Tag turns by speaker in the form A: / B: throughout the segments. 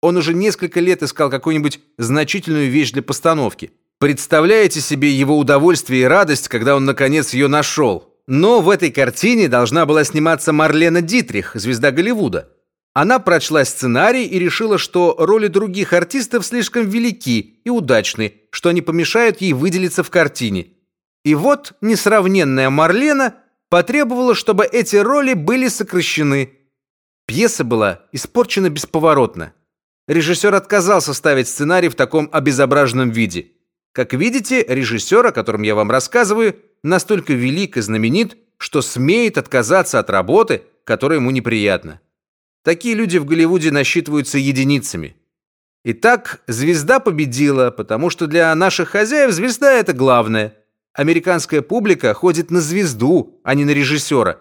A: Он уже несколько лет искал какую-нибудь значительную вещь для постановки. Представляете себе его удовольствие и радость, когда он наконец ее нашел? Но в этой картине должна была сниматься Марлена Дитрих, звезда Голливуда. Она прочла сценарий и решила, что роли других артистов слишком велики и удачны, что они помешают ей выделиться в картине. И вот несравненная Марлена потребовала, чтобы эти роли были сокращены. Пьеса была испорчена бесповоротно. Режиссер отказался ставить сценарий в таком обезображенном виде. Как видите, режиссер, о котором я вам рассказываю, настолько велик и знаменит, что смеет отказаться от работы, которая ему неприятна. Такие люди в Голливуде насчитываются единицами. Итак, звезда победила, потому что для наших хозяев звезда это главное. Американская публика ходит на звезду, а не на режиссера.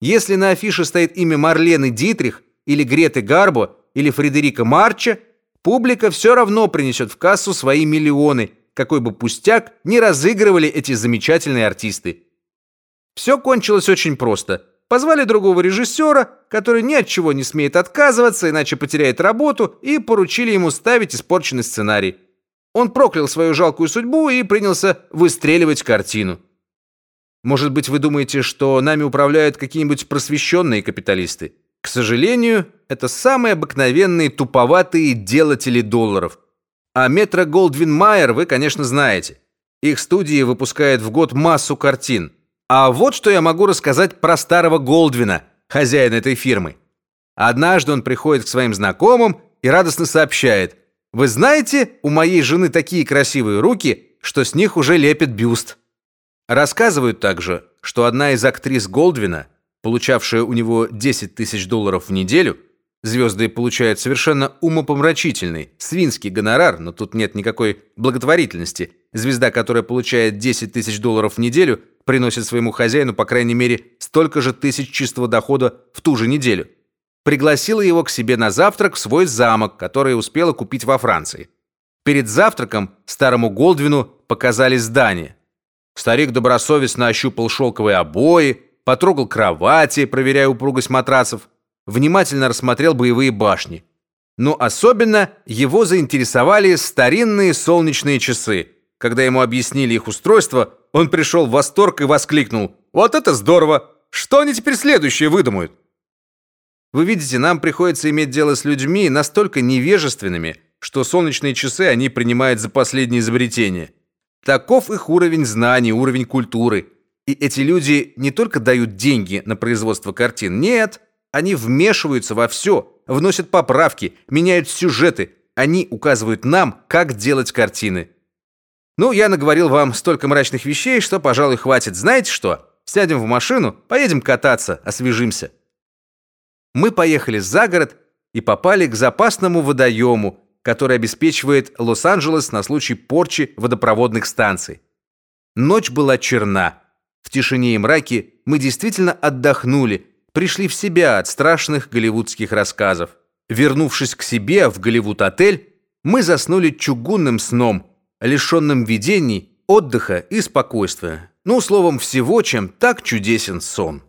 A: Если на афише стоит имя Марлены Дитрих или Греты Гарбо или Фредерика Марча, публика все равно принесет в кассу свои миллионы, какой бы пустяк не разыгрывали эти замечательные артисты. Все кончилось очень просто. Позвали другого режиссера, который ни от чего не смеет отказываться, иначе потеряет работу, и поручили ему ставить испорченный сценарий. Он проклял свою жалкую судьбу и принялся выстреливать картину. Может быть, вы думаете, что нами управляют какие-нибудь просвещенные капиталисты? К сожалению, это самые обыкновенные туповатые делатели долларов – а Метро Голдвин Майер вы, конечно, знаете. Их студии выпускают в год массу картин. А вот что я могу рассказать про старого Голдвина, хозяина этой фирмы. Однажды он приходит к своим знакомым и радостно сообщает: "Вы знаете, у моей жены такие красивые руки, что с них уже лепит бюст". Рассказывают также, что одна из актрис Голдвина, получавшая у него 10 тысяч долларов в неделю, Звезды получают совершенно умопомрачительный, свинский гонорар, но тут нет никакой благотворительности. Звезда, которая получает 10 тысяч долларов в неделю, приносит своему хозяину, по крайней мере, столько же тысяч чистого дохода в ту же неделю. Пригласила его к себе на завтрак в свой замок, который успела купить во Франции. Перед завтраком старому Голдвину показали здание. Старик добросовестно ощупал шелковые обои, потрогал кровати, проверяя упругость матрасов внимательно рассмотрел боевые башни. Но особенно его заинтересовали старинные солнечные часы. Когда ему объяснили их устройство, он пришел в восторг и воскликнул: "Вот это здорово! Что они теперь следующее выдумают?" Вы видите, нам приходится иметь дело с людьми настолько невежественными, что солнечные часы они принимают за последнее изобретение. Таков их уровень знаний, уровень культуры. И эти люди не только дают деньги на производство картин, нет, они вмешиваются во все, вносят поправки, меняют сюжеты. Они указывают нам, как делать картины. Ну, я наговорил вам столько мрачных вещей, что, пожалуй, хватит. Знаете что? Сядем в машину, поедем кататься, освежимся. Мы поехали за город и попали к запасному водоему, который обеспечивает Лос-Анджелес на случай порчи водопроводных станций. Ночь была черна. В тишине и мраке мы действительно отдохнули, пришли в себя от страшных голливудских рассказов. Вернувшись к себе в Голливуд-отель, мы заснули чугунным сном, лишенным видений, отдыха и спокойствия. Ну, словом, всего, чем так чудесен сон.